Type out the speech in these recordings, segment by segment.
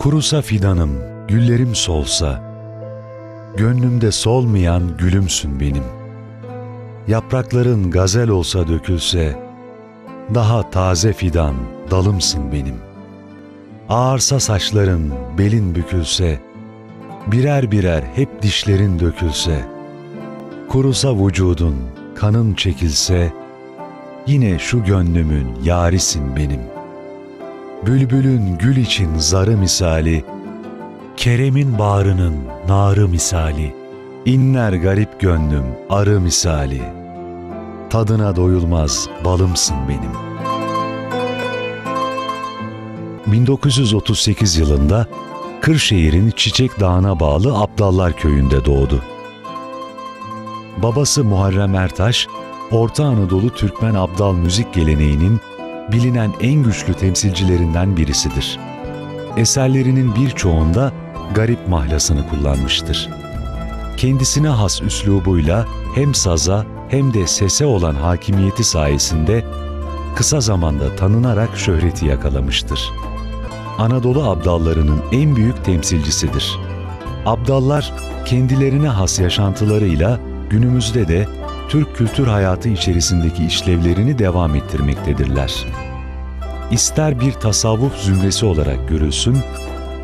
Kurusa fidanım, güllerim solsa, Gönlümde solmayan gülümsün benim. Yaprakların gazel olsa dökülse, Daha taze fidan dalımsın benim. Ağarsa saçların, belin bükülse, Birer birer hep dişlerin dökülse, Kurusa vücudun, kanın çekilse, Yine şu gönlümün yarisin benim. Bülbülün gül için zarı misali, Kerem'in bağrının narı misali, inler garip gönlüm arı misali, tadına doyulmaz balımsın benim. 1938 yılında Kırşehir'in Çiçek Dağı'na bağlı Abdallar Köyü'nde doğdu. Babası Muharrem Ertaş, Orta Anadolu Türkmen Abdal müzik geleneğinin bilinen en güçlü temsilcilerinden birisidir. Eserlerinin birçoğunda garip mahlasını kullanmıştır. Kendisine has üslubuyla hem saza hem de sese olan hakimiyeti sayesinde kısa zamanda tanınarak şöhreti yakalamıştır. Anadolu abdallarının en büyük temsilcisidir. Abdallar kendilerine has yaşantılarıyla günümüzde de Türk kültür hayatı içerisindeki işlevlerini devam ettirmektedirler. İster bir tasavvuf zümresi olarak görülsün,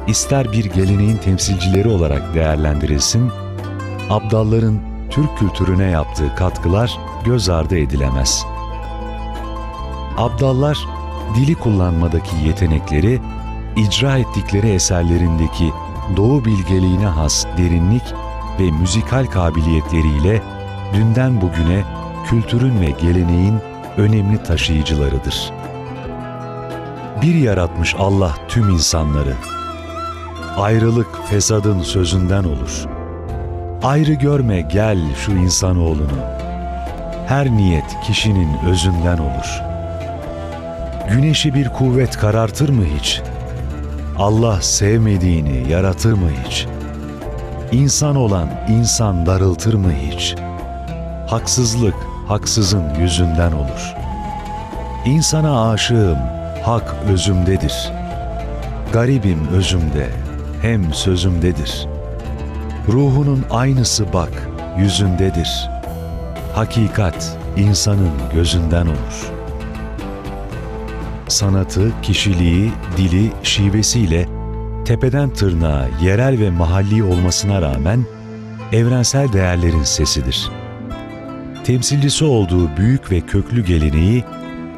ister bir geleneğin temsilcileri olarak değerlendirilsin, Abdalların Türk kültürüne yaptığı katkılar göz ardı edilemez. Abdallar, dili kullanmadaki yetenekleri, icra ettikleri eserlerindeki doğu bilgeliğine has derinlik ve müzikal kabiliyetleriyle dünden bugüne kültürün ve geleneğin önemli taşıyıcılarıdır. Bir yaratmış Allah tüm insanları, Ayrılık fesadın sözünden olur. Ayrı görme gel şu insanoğlunu. Her niyet kişinin özünden olur. Güneşi bir kuvvet karartır mı hiç? Allah sevmediğini yaratır mı hiç? İnsan olan insan darıltır mı hiç? Haksızlık haksızın yüzünden olur. İnsana aşığım, hak özümdedir. Garibim özümde, hem sözümdedir. Ruhunun aynısı bak, yüzündedir. Hakikat insanın gözünden olur. Sanatı, kişiliği, dili, şivesiyle tepeden tırnağa yerel ve mahalli olmasına rağmen evrensel değerlerin sesidir. Temsilcisi olduğu büyük ve köklü geleneği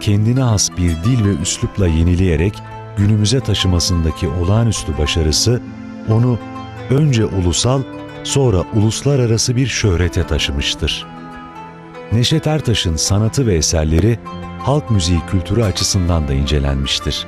kendine has bir dil ve üslupla yenileyerek günümüze taşımasındaki olağanüstü başarısı onu önce ulusal sonra uluslararası bir şöhrete taşımıştır. Neşet Ertaş'ın sanatı ve eserleri halk müziği kültürü açısından da incelenmiştir.